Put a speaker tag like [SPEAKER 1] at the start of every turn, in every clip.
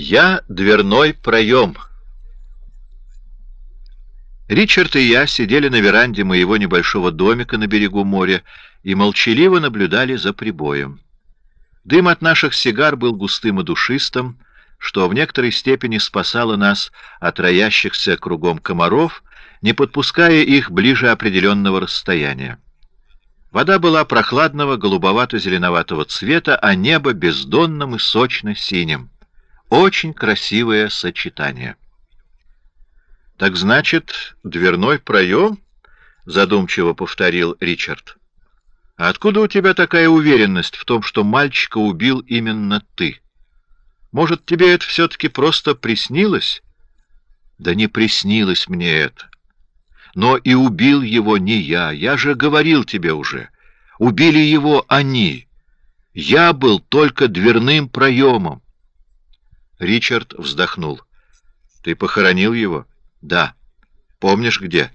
[SPEAKER 1] Я дверной проем. Ричард и я сидели на веранде моего небольшого домика на берегу моря и молчаливо наблюдали за прибоем. Дым от наших сигар был густым и душистым, что в некоторой степени спасало нас от роящихся кругом комаров, не подпуская их ближе определенного расстояния. Вода была прохладного голубовато-зеленоватого цвета, а небо бездонным и сочно-синим. Очень красивое сочетание. «Так значит, дверной проем?» — задумчиво повторил Ричард. «А откуда у тебя такая уверенность в том, что мальчика убил именно ты? Может, тебе это все-таки просто приснилось?» «Да не приснилось мне это. Но и убил его не я, я же говорил тебе уже. Убили его они. Я был только дверным проемом. Ричард вздохнул. «Ты похоронил его?» «Да». «Помнишь, где?»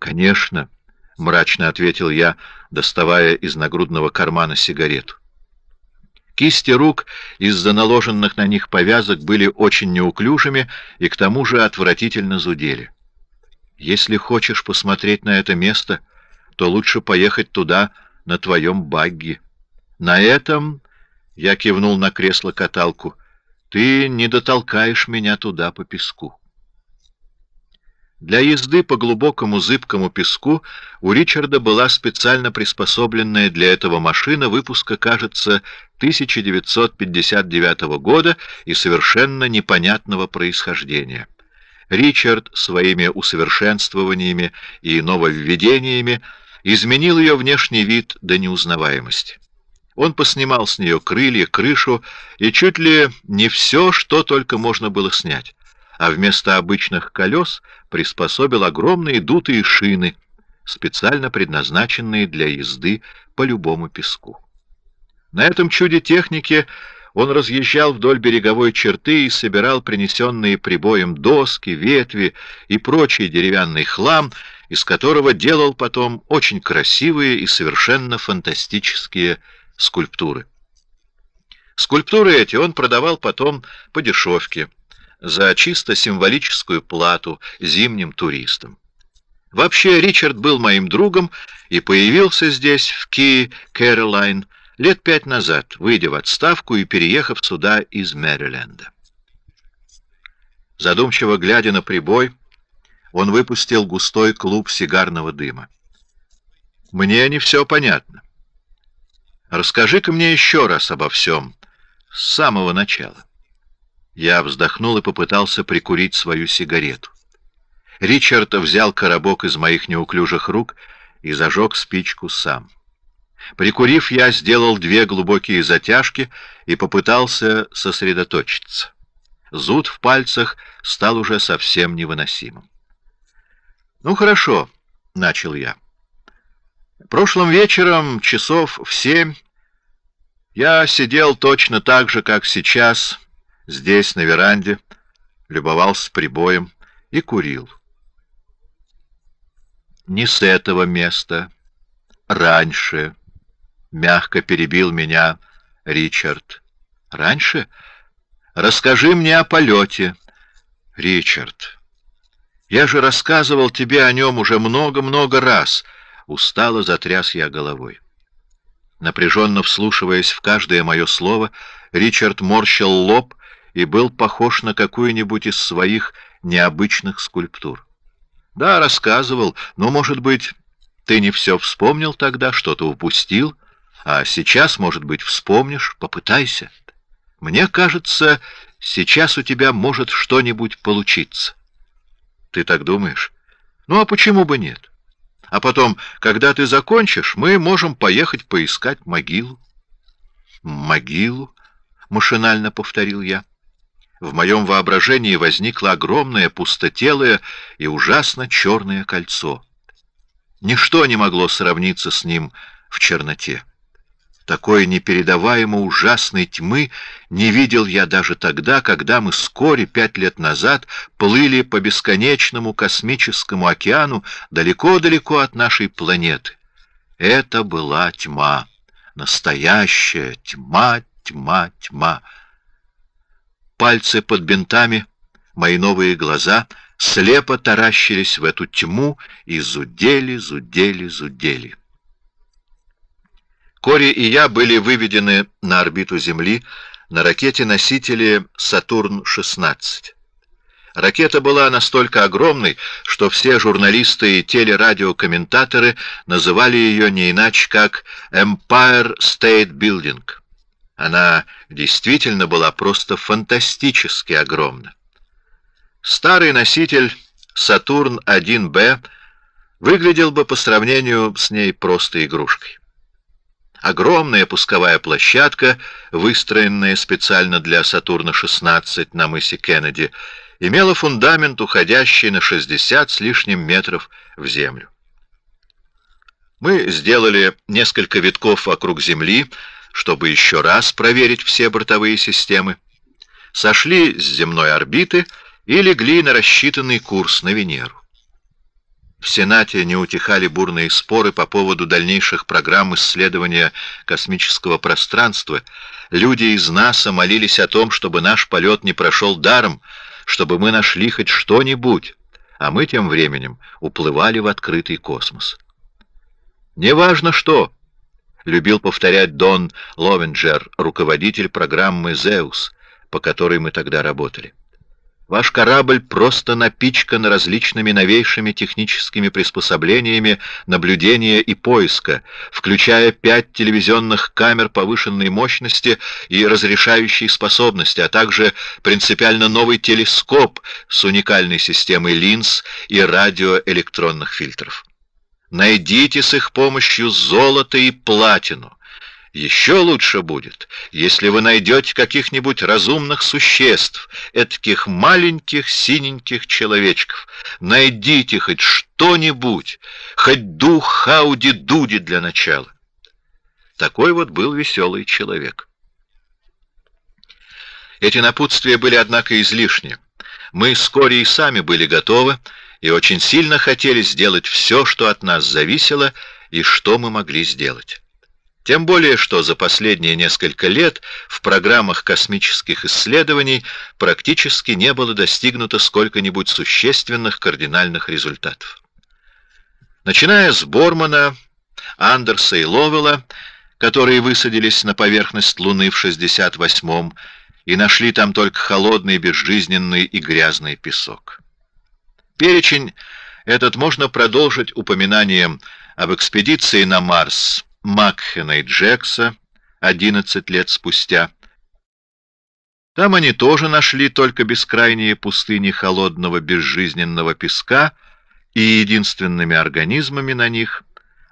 [SPEAKER 1] «Конечно», — мрачно ответил я, доставая из нагрудного кармана сигарету. Кисти рук из-за наложенных на них повязок были очень неуклюжими и к тому же отвратительно зудели. «Если хочешь посмотреть на это место, то лучше поехать туда на твоем багги. На этом...» — я кивнул на кресло-каталку — ты не дотолкаешь меня туда по песку. Для езды по глубокому зыбкому песку у Ричарда была специально приспособленная для этого машина выпуска, кажется, 1959 года и совершенно непонятного происхождения. Ричард своими усовершенствованиями и нововведениями изменил ее внешний вид до неузнаваемости. Он поснимал с нее крылья, крышу и чуть ли не все, что только можно было снять, а вместо обычных колес приспособил огромные дутые шины, специально предназначенные для езды по любому песку. На этом чуде техники он разъезжал вдоль береговой черты и собирал принесенные прибоем доски, ветви и прочий деревянный хлам, из которого делал потом очень красивые и совершенно фантастические скульптуры. Скульптуры эти он продавал потом по дешевке, за чисто символическую плату зимним туристам. Вообще, Ричард был моим другом и появился здесь, в Ки Кэролайн, лет пять назад, выйдя в отставку и переехав сюда из Мэриленда. Задумчиво глядя на прибой, он выпустил густой клуб сигарного дыма. «Мне не все понятно. Расскажи-ка мне еще раз обо всем, с самого начала. Я вздохнул и попытался прикурить свою сигарету. Ричард взял коробок из моих неуклюжих рук и зажег спичку сам. Прикурив, я сделал две глубокие затяжки и попытался сосредоточиться. Зуд в пальцах стал уже совсем невыносимым. «Ну, хорошо», — начал я. Прошлым вечером, часов в семь, я сидел точно так же, как сейчас, здесь, на веранде, любовался прибоем и курил. Не с этого места, раньше, мягко перебил меня Ричард. Раньше? Расскажи мне о полете, Ричард. Я же рассказывал тебе о нем уже много-много раз. Устало затряс я головой. Напряженно вслушиваясь в каждое мое слово, Ричард морщил лоб и был похож на какую-нибудь из своих необычных скульптур. «Да, рассказывал, но, может быть, ты не все вспомнил тогда, что-то упустил, а сейчас, может быть, вспомнишь, попытайся. Мне кажется, сейчас у тебя может что-нибудь получиться». «Ты так думаешь? Ну, а почему бы нет?» А потом, когда ты закончишь, мы можем поехать поискать могилу. Могилу? Машинально повторил я. В моем воображении возникло огромное, пустотелое и ужасно черное кольцо. Ничто не могло сравниться с ним в черноте. Такой непередаваемо ужасной тьмы не видел я даже тогда, когда мы вскоре, пять лет назад, плыли по бесконечному космическому океану далеко-далеко от нашей планеты. Это была тьма, настоящая тьма, тьма, тьма. пальцы под бинтами, мои новые глаза слепо таращились в эту тьму и зудели, зудели, зудели. Кори и я были выведены на орбиту Земли на ракете-носителе «Сатурн-16». Ракета была настолько огромной, что все журналисты и телерадиокомментаторы называли ее не иначе, как Empire State Building. Она действительно была просто фантастически огромна. Старый носитель Сатурн-1Б выглядел бы по сравнению с ней просто игрушкой. Огромная пусковая площадка, выстроенная специально для Сатурна-16 на мысе Кеннеди, имела фундамент, уходящий на 60 с лишним метров в землю. Мы сделали несколько витков вокруг Земли, чтобы еще раз проверить все бортовые системы, сошли с земной орбиты и легли на рассчитанный курс на Венеру. В Сенате не утихали бурные споры по поводу дальнейших программ исследования космического пространства. Люди из НАСА молились о том, чтобы наш полет не прошел даром, чтобы мы нашли хоть что-нибудь, а мы тем временем уплывали в открытый космос. «Неважно что», — любил повторять Дон Ловенджер, руководитель программы «Зеус», по которой мы тогда работали. Ваш корабль просто напичкан различными новейшими техническими приспособлениями наблюдения и поиска, включая пять телевизионных камер повышенной мощности и разрешающей способности, а также принципиально новый телескоп с уникальной системой линз и радиоэлектронных фильтров. Найдите с их помощью золото и платину, еще лучше будет, если вы найдете каких-нибудь разумных существ, этих маленьких синеньких человечков. Найдите хоть что-нибудь, хоть дух Хауди-Дуди для начала. Такой вот был веселый человек. Эти напутствия были, однако, излишни. Мы вскоре и сами были готовы, и очень сильно хотели сделать все, что от нас зависело, и что мы могли сделать. Тем более, что за последние несколько лет в программах космических исследований практически не было достигнуто сколько-нибудь существенных кардинальных результатов. Начиная с Бормана, Андерса и Ловела, которые высадились на поверхность Луны в 68-м и нашли там только холодный, безжизненный и грязный песок. Перечень этот можно продолжить упоминанием об экспедиции на Марс Макхена и Джекса 11 лет спустя. Там они тоже нашли только бескрайние пустыни холодного безжизненного песка, и единственными организмами на них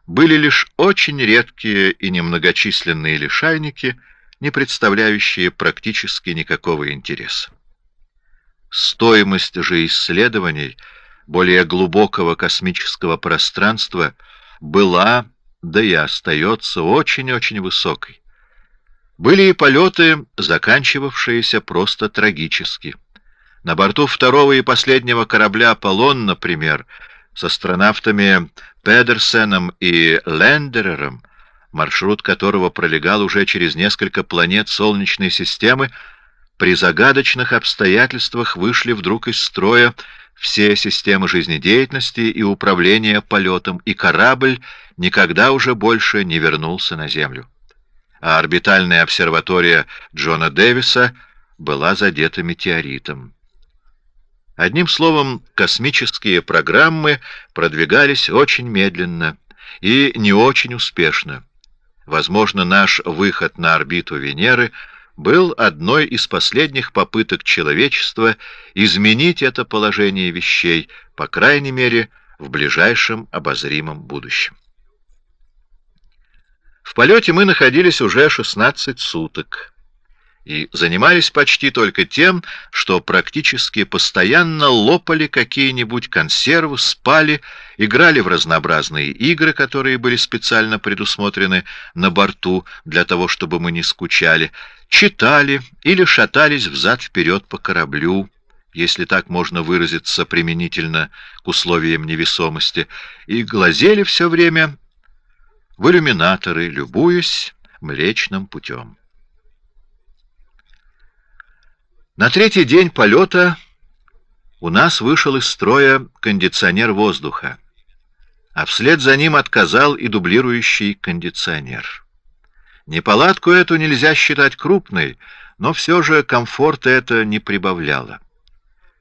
[SPEAKER 1] были лишь очень редкие и немногочисленные лишайники, не представляющие практически никакого интереса. Стоимость же исследований более глубокого космического пространства была да и остается очень-очень высокой. Были и полеты, заканчивавшиеся просто трагически. На борту второго и последнего корабля «Аполлон», например, с астронавтами Педерсеном и Лендерером, маршрут которого пролегал уже через несколько планет Солнечной системы, при загадочных обстоятельствах вышли вдруг из строя все системы жизнедеятельности и управления полетом, и корабль никогда уже больше не вернулся на Землю. А орбитальная обсерватория Джона Дэвиса была задета метеоритом. Одним словом, космические программы продвигались очень медленно и не очень успешно. Возможно, наш выход на орбиту Венеры — был одной из последних попыток человечества изменить это положение вещей, по крайней мере, в ближайшем обозримом будущем. В полете мы находились уже 16 суток и занимались почти только тем, что практически постоянно лопали какие-нибудь консервы, спали, играли в разнообразные игры, которые были специально предусмотрены на борту для того, чтобы мы не скучали, читали или шатались взад-вперед по кораблю, если так можно выразиться применительно к условиям невесомости, и глазели все время в иллюминаторы, любуясь Млечным путем. На третий день полета у нас вышел из строя кондиционер воздуха, а вслед за ним отказал и дублирующий кондиционер. Неполадку эту нельзя считать крупной, но все же комфорта это не прибавляло.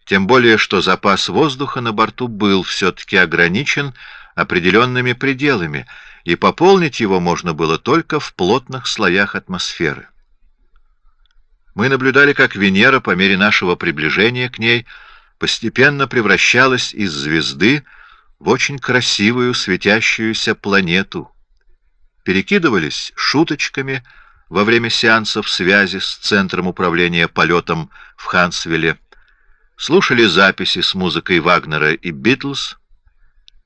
[SPEAKER 1] Тем более, что запас воздуха на борту был все-таки ограничен определенными пределами, и пополнить его можно было только в плотных слоях атмосферы. Мы наблюдали, как Венера по мере нашего приближения к ней постепенно превращалась из звезды в очень красивую светящуюся планету. Перекидывались шуточками во время сеансов связи с Центром управления полетом в Хансвилле, слушали записи с музыкой Вагнера и Битлз,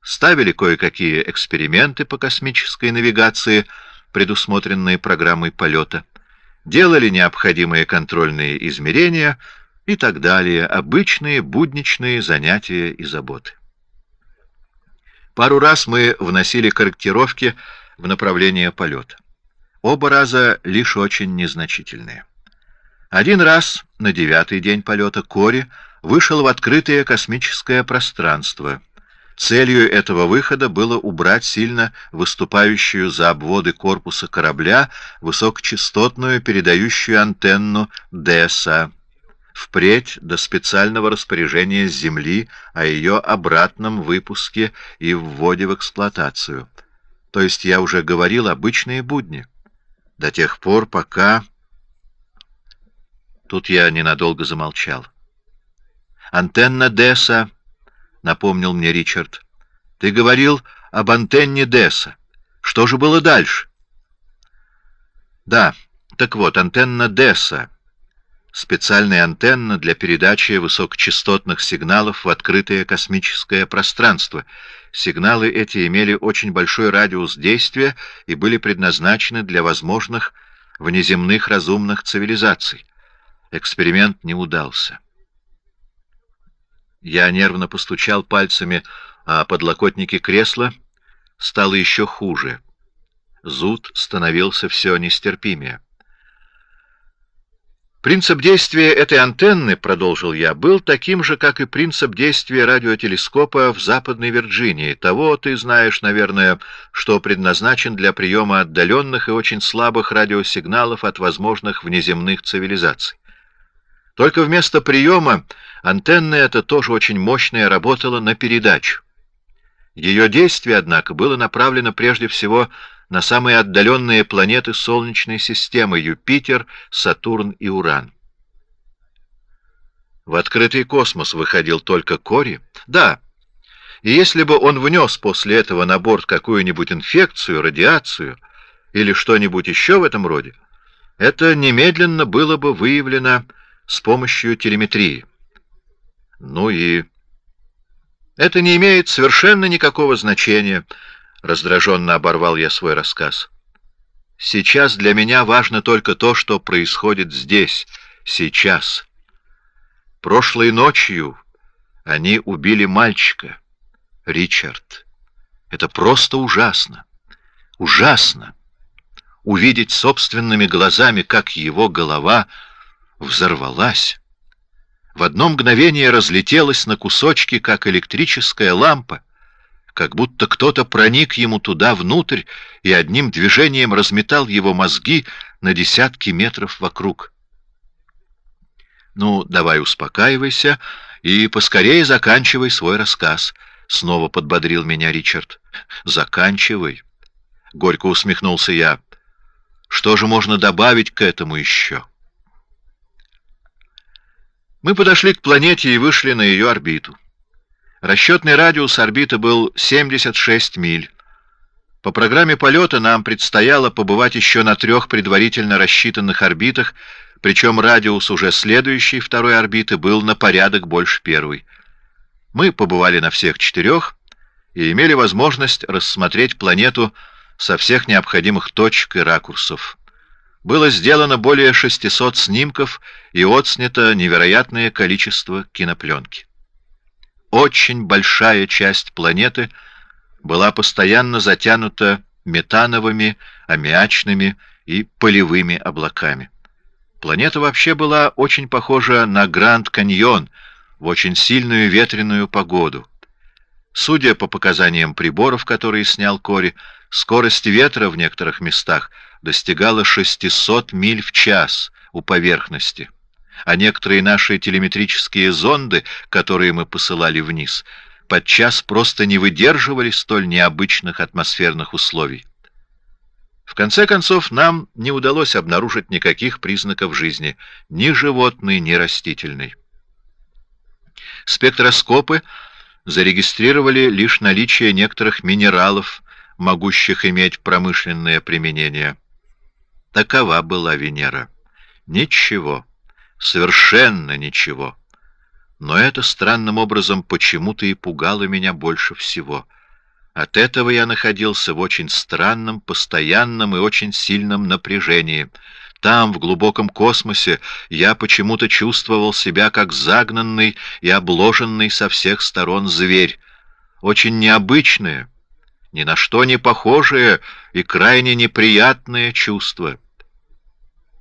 [SPEAKER 1] ставили кое-какие эксперименты по космической навигации, предусмотренные программой полета, делали необходимые контрольные измерения и так далее, обычные будничные занятия и заботы. Пару раз мы вносили корректировки в направление полета. Оба раза лишь очень незначительные. Один раз, на девятый день полета, Кори вышел в открытое космическое пространство — Целью этого выхода было убрать сильно выступающую за обводы корпуса корабля высокочастотную передающую антенну ДЭСа. Впредь до специального распоряжения Земли о ее обратном выпуске и вводе в эксплуатацию. То есть я уже говорил обычные будни. До тех пор, пока... Тут я ненадолго замолчал. Антенна ДЭСа напомнил мне Ричард. Ты говорил об антенне Десса. Что же было дальше? Да, так вот, антенна Десса. Специальная антенна для передачи высокочастотных сигналов в открытое космическое пространство. Сигналы эти имели очень большой радиус действия и были предназначены для возможных внеземных разумных цивилизаций. Эксперимент не удался. Я нервно постучал пальцами о подлокотнике кресла. Стало еще хуже. Зуд становился все нестерпимее. Принцип действия этой антенны, продолжил я, был таким же, как и принцип действия радиотелескопа в Западной Вирджинии. Того ты знаешь, наверное, что предназначен для приема отдаленных и очень слабых радиосигналов от возможных внеземных цивилизаций. Только вместо приема антенна эта тоже очень мощная работала на передачу. Ее действие, однако, было направлено прежде всего на самые отдаленные планеты Солнечной системы — Юпитер, Сатурн и Уран. В открытый космос выходил только Кори? Да. И если бы он внес после этого на борт какую-нибудь инфекцию, радиацию или что-нибудь еще в этом роде, это немедленно было бы выявлено с помощью телеметрии. Ну и... Это не имеет совершенно никакого значения, раздраженно оборвал я свой рассказ. Сейчас для меня важно только то, что происходит здесь, сейчас. Прошлой ночью они убили мальчика, Ричард. Это просто ужасно. Ужасно. Увидеть собственными глазами, как его голова взорвалась. В одно мгновение разлетелась на кусочки, как электрическая лампа, как будто кто-то проник ему туда внутрь и одним движением разметал его мозги на десятки метров вокруг. «Ну, давай успокаивайся и поскорее заканчивай свой рассказ», — снова подбодрил меня Ричард. «Заканчивай», — горько усмехнулся я. «Что же можно добавить к этому еще?» Мы подошли к планете и вышли на ее орбиту. Расчетный радиус орбиты был 76 миль. По программе полета нам предстояло побывать еще на трех предварительно рассчитанных орбитах, причем радиус уже следующей второй орбиты был на порядок больше первой. Мы побывали на всех четырех и имели возможность рассмотреть планету со всех необходимых точек и ракурсов было сделано более 600 снимков и отснято невероятное количество кинопленки. Очень большая часть планеты была постоянно затянута метановыми, аммиачными и полевыми облаками. Планета вообще была очень похожа на Гранд Каньон в очень сильную ветреную погоду. Судя по показаниям приборов, которые снял Кори, скорость ветра в некоторых местах достигала 600 миль в час у поверхности, а некоторые наши телеметрические зонды, которые мы посылали вниз, подчас просто не выдерживали столь необычных атмосферных условий. В конце концов, нам не удалось обнаружить никаких признаков жизни, ни животной, ни растительной. Спектроскопы зарегистрировали лишь наличие некоторых минералов, могущих иметь промышленное применение. Такова была Венера. Ничего, совершенно ничего. Но это странным образом почему-то и пугало меня больше всего — от этого я находился в очень странном, постоянном и очень сильном напряжении. Там, в глубоком космосе, я почему-то чувствовал себя как загнанный и обложенный со всех сторон зверь. Очень необычное, ни на что не похожее и крайне неприятное чувство.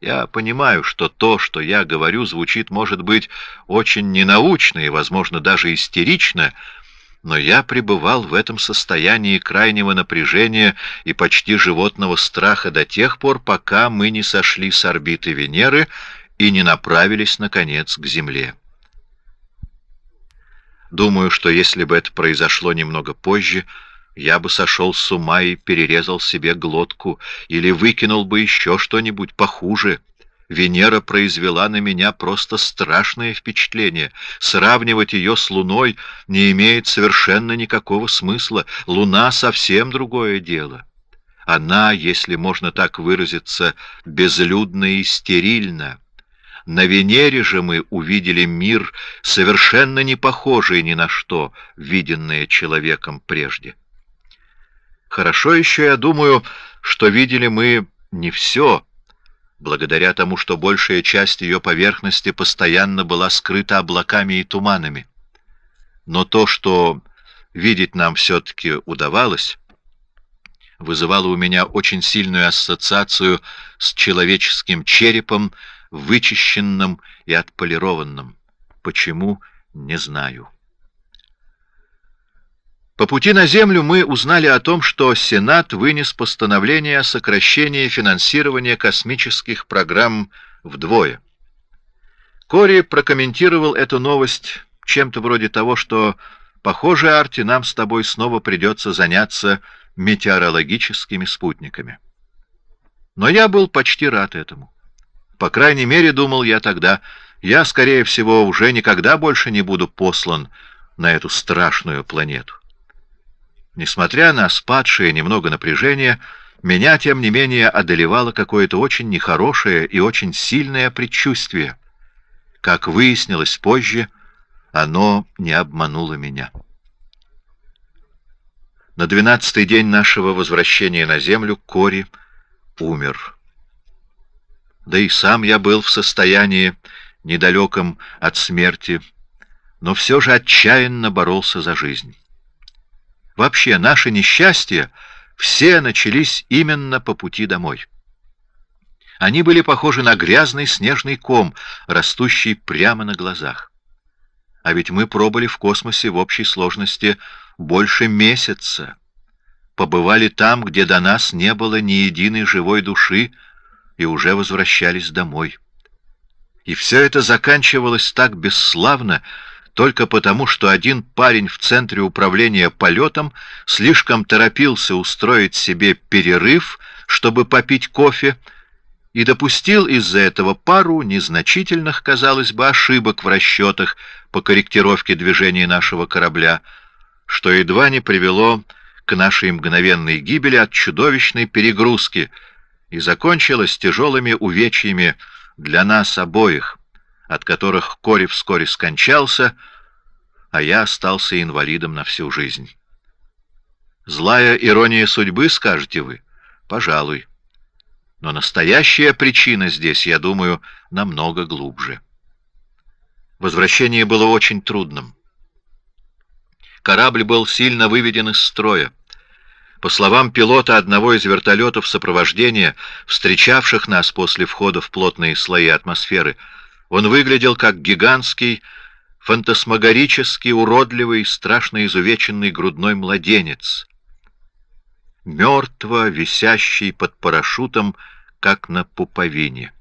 [SPEAKER 1] Я понимаю, что то, что я говорю, звучит, может быть, очень ненаучно и, возможно, даже истерично, но я пребывал в этом состоянии крайнего напряжения и почти животного страха до тех пор, пока мы не сошли с орбиты Венеры и не направились, наконец, к Земле. Думаю, что если бы это произошло немного позже, я бы сошел с ума и перерезал себе глотку или выкинул бы еще что-нибудь похуже — Венера произвела на меня просто страшное впечатление. Сравнивать ее с Луной не имеет совершенно никакого смысла. Луна совсем другое дело. Она, если можно так выразиться, безлюдна и стерильна. На Венере же мы увидели мир, совершенно не похожий ни на что, виденное человеком прежде. Хорошо еще, я думаю, что видели мы не все, благодаря тому, что большая часть ее поверхности постоянно была скрыта облаками и туманами. Но то, что видеть нам все-таки удавалось, вызывало у меня очень сильную ассоциацию с человеческим черепом, вычищенным и отполированным. Почему, не знаю. По пути на Землю мы узнали о том, что Сенат вынес постановление о сокращении финансирования космических программ вдвое. Кори прокомментировал эту новость чем-то вроде того, что, похоже, Арти, нам с тобой снова придется заняться метеорологическими спутниками. Но я был почти рад этому. По крайней мере, думал я тогда, я, скорее всего, уже никогда больше не буду послан на эту страшную планету. Несмотря на спадшее немного напряжение, меня, тем не менее, одолевало какое-то очень нехорошее и очень сильное предчувствие. Как выяснилось позже, оно не обмануло меня. На двенадцатый день нашего возвращения на землю Кори умер. Да и сам я был в состоянии, недалеком от смерти, но все же отчаянно боролся за жизнь. Вообще, наши несчастья все начались именно по пути домой. Они были похожи на грязный снежный ком, растущий прямо на глазах. А ведь мы пробыли в космосе в общей сложности больше месяца. Побывали там, где до нас не было ни единой живой души, и уже возвращались домой. И все это заканчивалось так бесславно, только потому, что один парень в центре управления полетом слишком торопился устроить себе перерыв, чтобы попить кофе, и допустил из-за этого пару незначительных, казалось бы, ошибок в расчетах по корректировке движения нашего корабля, что едва не привело к нашей мгновенной гибели от чудовищной перегрузки и закончилось тяжелыми увечьями для нас обоих — от которых Кори вскоре скончался, а я остался инвалидом на всю жизнь. Злая ирония судьбы, скажете вы? Пожалуй. Но настоящая причина здесь, я думаю, намного глубже. Возвращение было очень трудным. Корабль был сильно выведен из строя. По словам пилота одного из вертолетов сопровождения, встречавших нас после входа в плотные слои атмосферы, он выглядел как гигантский, фантасмагорический, уродливый, страшно изувеченный грудной младенец, мертво висящий под парашютом, как на пуповине.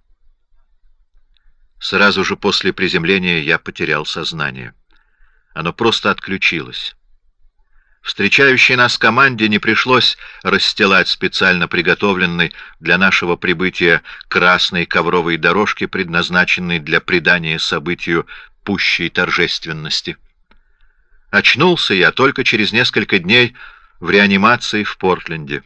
[SPEAKER 1] Сразу же после приземления я потерял сознание. Оно просто отключилось. Встречающей нас команде не пришлось расстилать специально приготовленной для нашего прибытия красной ковровой дорожки, предназначенной для придания событию пущей торжественности. Очнулся я только через несколько дней в реанимации в Портленде.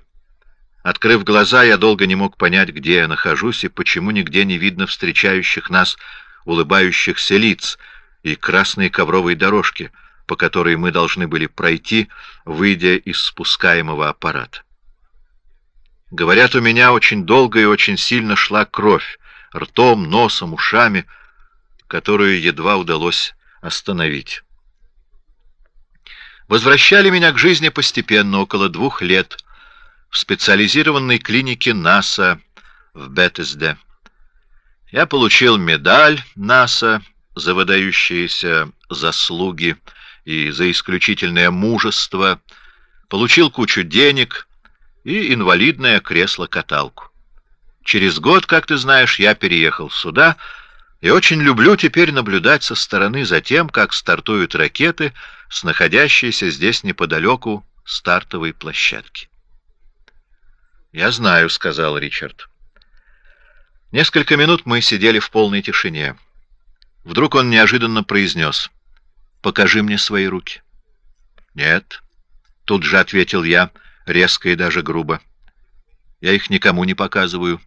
[SPEAKER 1] Открыв глаза, я долго не мог понять, где я нахожусь и почему нигде не видно встречающих нас улыбающихся лиц и красной ковровой дорожки, по которой мы должны были пройти, выйдя из спускаемого аппарата. Говорят, у меня очень долго и очень сильно шла кровь, ртом, носом, ушами, которую едва удалось остановить. Возвращали меня к жизни постепенно, около двух лет, в специализированной клинике НАСА в Беттесде. Я получил медаль НАСА за выдающиеся заслуги и за исключительное мужество, получил кучу денег и инвалидное кресло-каталку. Через год, как ты знаешь, я переехал сюда и очень люблю теперь наблюдать со стороны за тем, как стартуют ракеты с находящейся здесь неподалеку стартовой площадки. «Я знаю», — сказал Ричард. Несколько минут мы сидели в полной тишине. Вдруг он неожиданно произнес. «Покажи мне свои руки». «Нет», — тут же ответил я, резко и даже грубо. «Я их никому не показываю.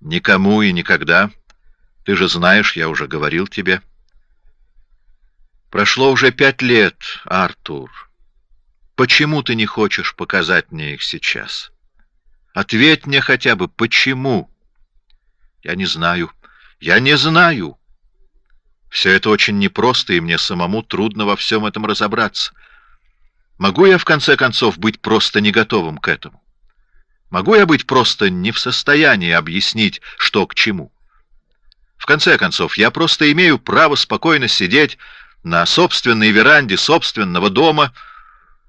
[SPEAKER 1] Никому и никогда. Ты же знаешь, я уже говорил тебе». «Прошло уже пять лет, Артур. Почему ты не хочешь показать мне их сейчас?» Ответь мне хотя бы, почему? Я не знаю. Я не знаю. Все это очень непросто, и мне самому трудно во всем этом разобраться. Могу я, в конце концов, быть просто не готовым к этому? Могу я быть просто не в состоянии объяснить, что к чему? В конце концов, я просто имею право спокойно сидеть на собственной веранде собственного дома.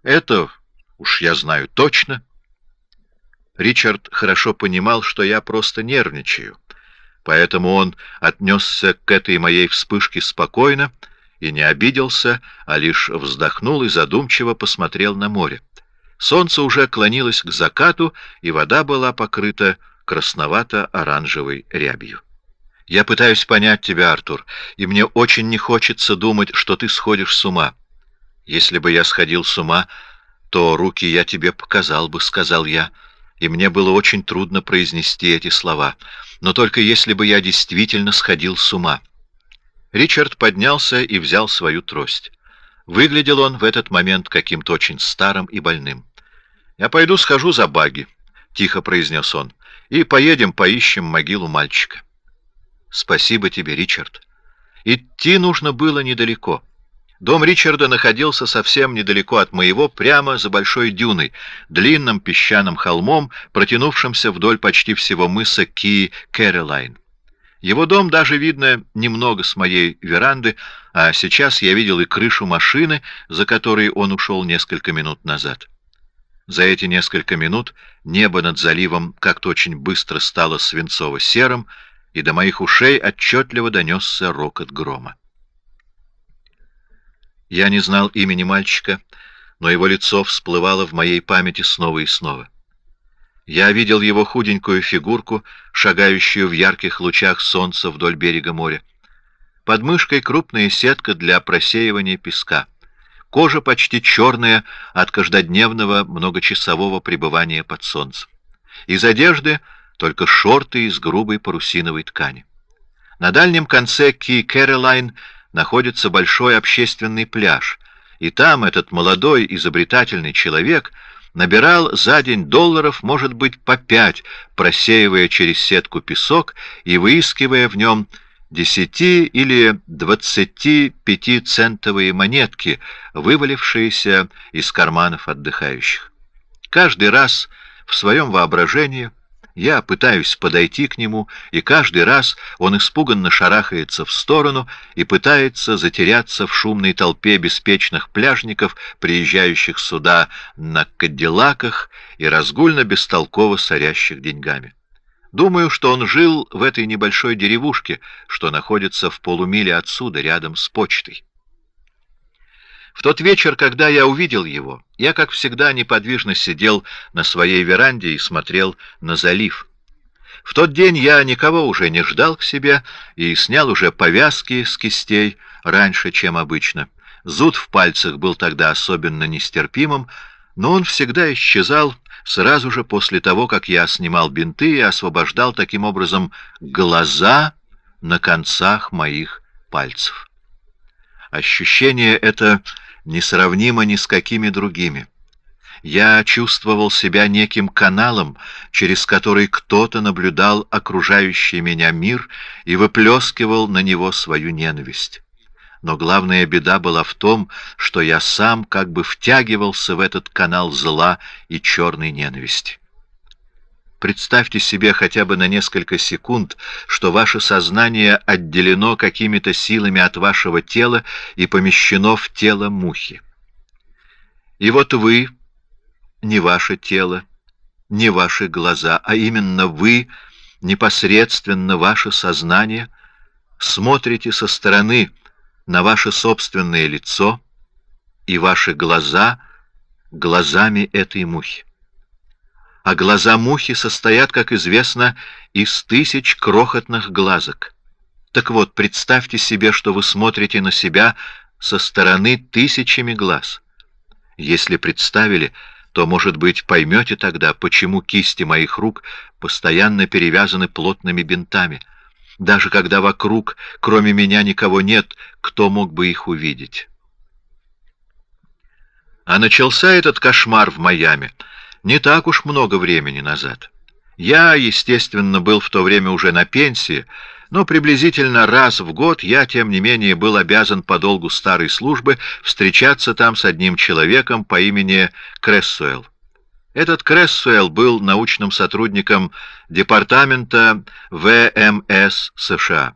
[SPEAKER 1] Это уж я знаю точно. Ричард хорошо понимал, что я просто нервничаю, поэтому он отнесся к этой моей вспышке спокойно и не обиделся, а лишь вздохнул и задумчиво посмотрел на море. Солнце уже клонилось к закату, и вода была покрыта красновато-оранжевой рябью. «Я пытаюсь понять тебя, Артур, и мне очень не хочется думать, что ты сходишь с ума. Если бы я сходил с ума, то руки я тебе показал бы», — сказал я, — и мне было очень трудно произнести эти слова, но только если бы я действительно сходил с ума. Ричард поднялся и взял свою трость. Выглядел он в этот момент каким-то очень старым и больным. «Я пойду схожу за баги», — тихо произнес он, — «и поедем поищем могилу мальчика». «Спасибо тебе, Ричард. Идти нужно было недалеко». Дом Ричарда находился совсем недалеко от моего, прямо за большой дюной, длинным песчаным холмом, протянувшимся вдоль почти всего мыса Ки Кэролайн. Его дом даже видно немного с моей веранды, а сейчас я видел и крышу машины, за которой он ушел несколько минут назад. За эти несколько минут небо над заливом как-то очень быстро стало свинцово-серым, и до моих ушей отчетливо донесся рокот грома. Я не знал имени мальчика, но его лицо всплывало в моей памяти снова и снова. Я видел его худенькую фигурку, шагающую в ярких лучах солнца вдоль берега моря. Под мышкой крупная сетка для просеивания песка. Кожа почти черная от каждодневного многочасового пребывания под солнцем. Из одежды только шорты из грубой парусиновой ткани. На дальнем конце Ки Кэролайн находится большой общественный пляж, и там этот молодой изобретательный человек набирал за день долларов, может быть, по пять, просеивая через сетку песок и выискивая в нем десяти или двадцати пятицентовые монетки, вывалившиеся из карманов отдыхающих. Каждый раз в своем воображении я пытаюсь подойти к нему, и каждый раз он испуганно шарахается в сторону и пытается затеряться в шумной толпе беспечных пляжников, приезжающих сюда на кадиллаках и разгульно-бестолково сорящих деньгами. Думаю, что он жил в этой небольшой деревушке, что находится в полумиле отсюда, рядом с почтой. В тот вечер, когда я увидел его, я, как всегда, неподвижно сидел на своей веранде и смотрел на залив. В тот день я никого уже не ждал к себе и снял уже повязки с кистей раньше, чем обычно. Зуд в пальцах был тогда особенно нестерпимым, но он всегда исчезал сразу же после того, как я снимал бинты и освобождал таким образом глаза на концах моих пальцев. Ощущение это несравнимо ни с какими другими. Я чувствовал себя неким каналом, через который кто-то наблюдал окружающий меня мир и выплескивал на него свою ненависть. Но главная беда была в том, что я сам как бы втягивался в этот канал зла и черной ненависти. Представьте себе хотя бы на несколько секунд, что ваше сознание отделено какими-то силами от вашего тела и помещено в тело мухи. И вот вы, не ваше тело, не ваши глаза, а именно вы, непосредственно ваше сознание, смотрите со стороны на ваше собственное лицо и ваши глаза глазами этой мухи а глаза мухи состоят, как известно, из тысяч крохотных глазок. Так вот, представьте себе, что вы смотрите на себя со стороны тысячами глаз. Если представили, то, может быть, поймете тогда, почему кисти моих рук постоянно перевязаны плотными бинтами. Даже когда вокруг, кроме меня, никого нет, кто мог бы их увидеть? А начался этот кошмар в Майами — не так уж много времени назад. Я, естественно, был в то время уже на пенсии, но приблизительно раз в год я, тем не менее, был обязан по долгу старой службы встречаться там с одним человеком по имени Крессуэлл. Этот Крессуэлл был научным сотрудником департамента ВМС США.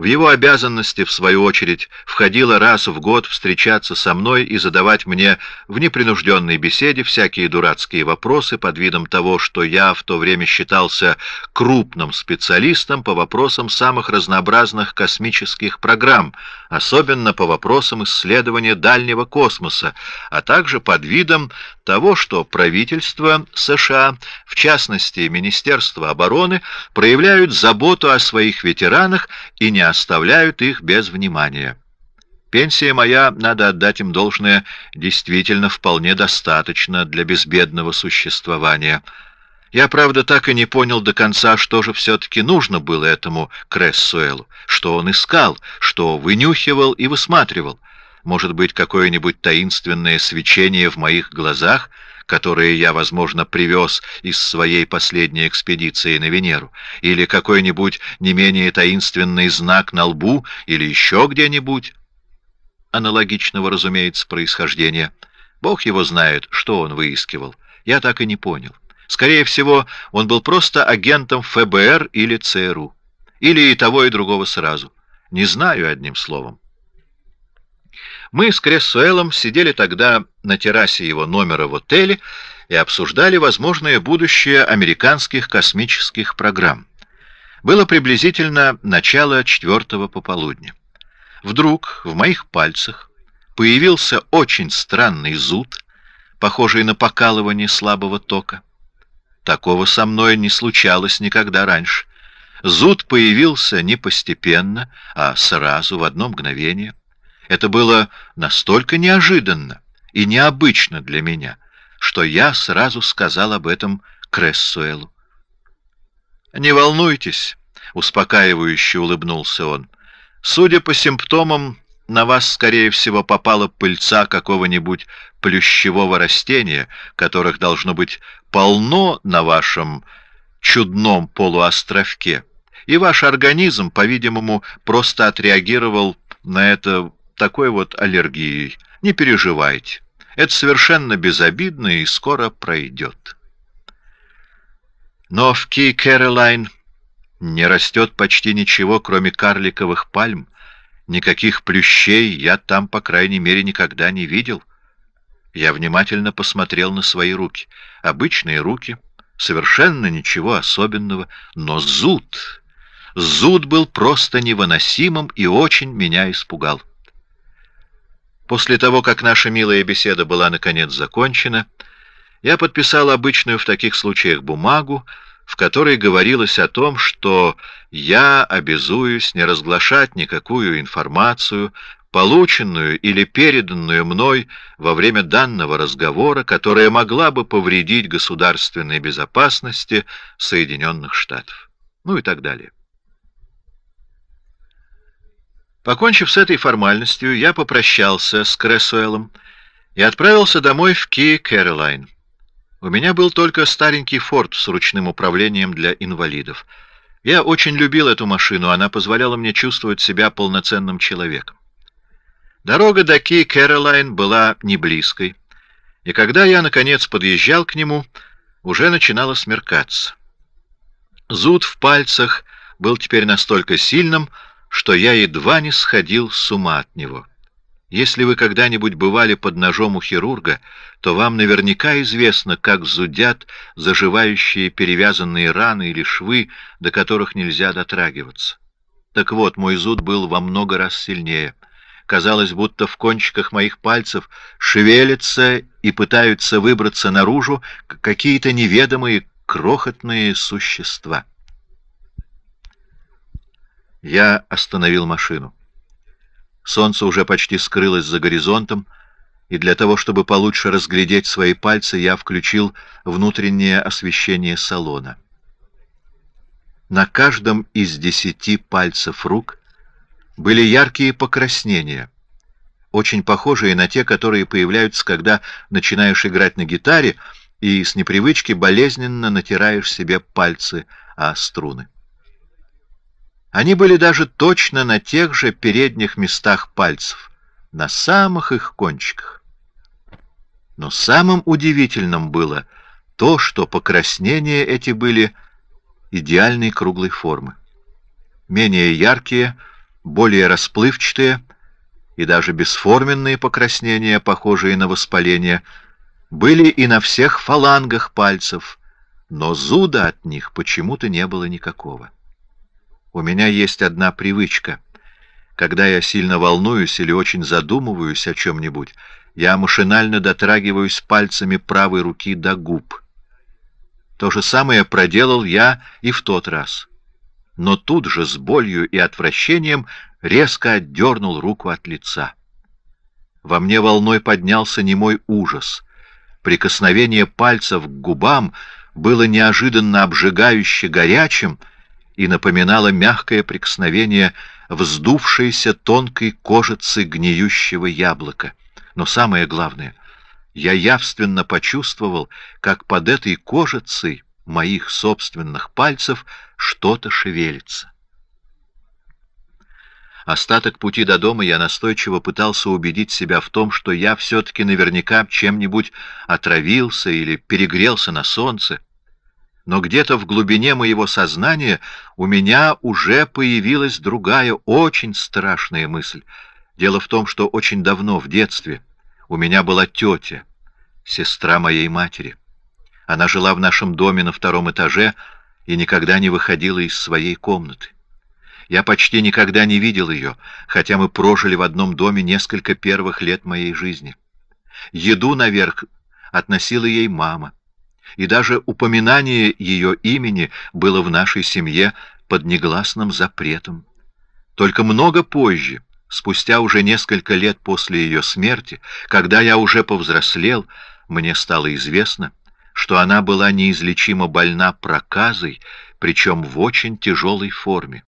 [SPEAKER 1] В его обязанности, в свою очередь, входило раз в год встречаться со мной и задавать мне в непринужденной беседе всякие дурацкие вопросы под видом того, что я в то время считался крупным специалистом по вопросам самых разнообразных космических программ, особенно по вопросам исследования дальнего космоса, а также под видом того, что правительство США, в частности Министерство обороны, проявляют заботу о своих ветеранах и не оставляют их без внимания. Пенсия моя, надо отдать им должное, действительно вполне достаточно для безбедного существования. Я, правда, так и не понял до конца, что же все-таки нужно было этому Крессуэлу, что он искал, что вынюхивал и высматривал. Может быть, какое-нибудь таинственное свечение в моих глазах — которые я, возможно, привез из своей последней экспедиции на Венеру, или какой-нибудь не менее таинственный знак на лбу, или еще где-нибудь, аналогичного, разумеется, происхождения. Бог его знает, что он выискивал. Я так и не понял. Скорее всего, он был просто агентом ФБР или ЦРУ. Или и того, и другого сразу. Не знаю одним словом. Мы с Крессуэлом сидели тогда на террасе его номера в отеле и обсуждали возможное будущее американских космических программ. Было приблизительно начало четвертого пополудня. Вдруг в моих пальцах появился очень странный зуд, похожий на покалывание слабого тока. Такого со мной не случалось никогда раньше. Зуд появился не постепенно, а сразу, в одно мгновение. Это было настолько неожиданно и необычно для меня, что я сразу сказал об этом Крессуэлу. «Не волнуйтесь», — успокаивающе улыбнулся он. «Судя по симптомам, на вас, скорее всего, попала пыльца какого-нибудь плющевого растения, которых должно быть полно на вашем чудном полуостровке, и ваш организм, по-видимому, просто отреагировал на это такой вот аллергией. Не переживайте. Это совершенно безобидно и скоро пройдет. Но в Ки-Кэролайн не растет почти ничего, кроме карликовых пальм. Никаких плющей я там, по крайней мере, никогда не видел. Я внимательно посмотрел на свои руки. Обычные руки, совершенно ничего особенного, но зуд... Зуд был просто невыносимым и очень меня испугал. После того, как наша милая беседа была наконец закончена, я подписал обычную в таких случаях бумагу, в которой говорилось о том, что я обязуюсь не разглашать никакую информацию, полученную или переданную мной во время данного разговора, которая могла бы повредить государственной безопасности Соединенных Штатов. Ну и так далее. Покончив с этой формальностью, я попрощался с Крэсуэллом и отправился домой в Ки-Кэролайн. У меня был только старенький Форд с ручным управлением для инвалидов. Я очень любил эту машину, она позволяла мне чувствовать себя полноценным человеком. Дорога до Ки Кэролайн была не близкой, и когда я наконец подъезжал к нему, уже начинало смеркаться. Зуд в пальцах был теперь настолько сильным, что я едва не сходил с ума от него. Если вы когда-нибудь бывали под ножом у хирурга, то вам наверняка известно, как зудят заживающие перевязанные раны или швы, до которых нельзя дотрагиваться. Так вот, мой зуд был во много раз сильнее. Казалось, будто в кончиках моих пальцев шевелятся и пытаются выбраться наружу какие-то неведомые крохотные существа. Я остановил машину. Солнце уже почти скрылось за горизонтом, и для того, чтобы получше разглядеть свои пальцы, я включил внутреннее освещение салона. На каждом из десяти пальцев рук были яркие покраснения, очень похожие на те, которые появляются, когда начинаешь играть на гитаре и с непривычки болезненно натираешь себе пальцы о струны. Они были даже точно на тех же передних местах пальцев, на самых их кончиках. Но самым удивительным было то, что покраснения эти были идеальной круглой формы. Менее яркие, более расплывчатые и даже бесформенные покраснения, похожие на воспаление, были и на всех фалангах пальцев, но зуда от них почему-то не было никакого. У меня есть одна привычка. Когда я сильно волнуюсь или очень задумываюсь о чем-нибудь, я машинально дотрагиваюсь пальцами правой руки до губ. То же самое проделал я и в тот раз. Но тут же с болью и отвращением резко отдернул руку от лица. Во мне волной поднялся немой ужас. Прикосновение пальцев к губам было неожиданно обжигающе горячим, и напоминала мягкое прикосновение вздувшейся тонкой кожицы гниющего яблока. Но самое главное, я явственно почувствовал, как под этой кожицей моих собственных пальцев что-то шевелится. Остаток пути до дома я настойчиво пытался убедить себя в том, что я все-таки наверняка чем-нибудь отравился или перегрелся на солнце но где-то в глубине моего сознания у меня уже появилась другая, очень страшная мысль. Дело в том, что очень давно, в детстве, у меня была тетя, сестра моей матери. Она жила в нашем доме на втором этаже и никогда не выходила из своей комнаты. Я почти никогда не видел ее, хотя мы прожили в одном доме несколько первых лет моей жизни. Еду наверх относила ей мама и даже упоминание ее имени было в нашей семье под негласным запретом. Только много позже, спустя уже несколько лет после ее смерти, когда я уже повзрослел, мне стало известно, что она была неизлечимо больна проказой, причем в очень тяжелой форме.